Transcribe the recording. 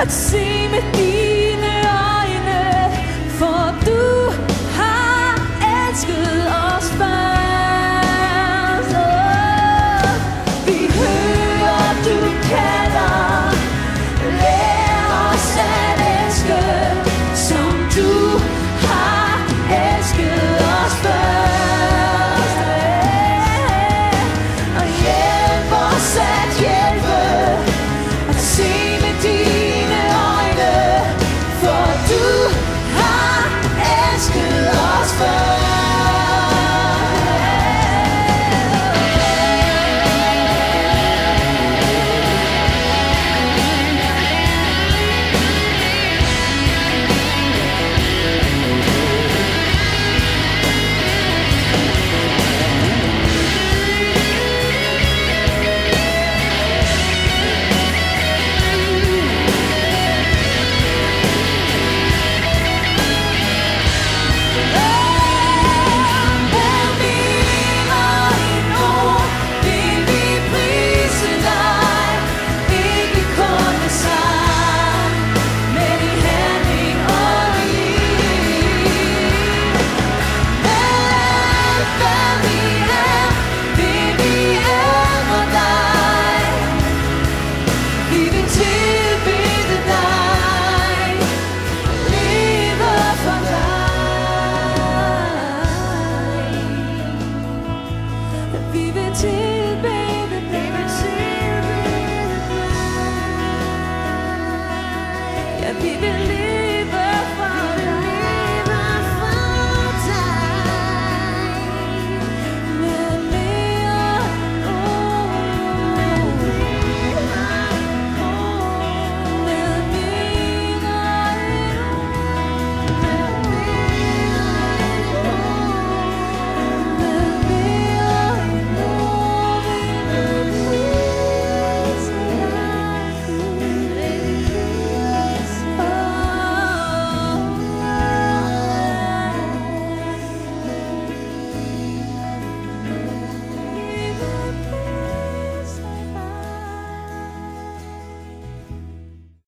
I'd see me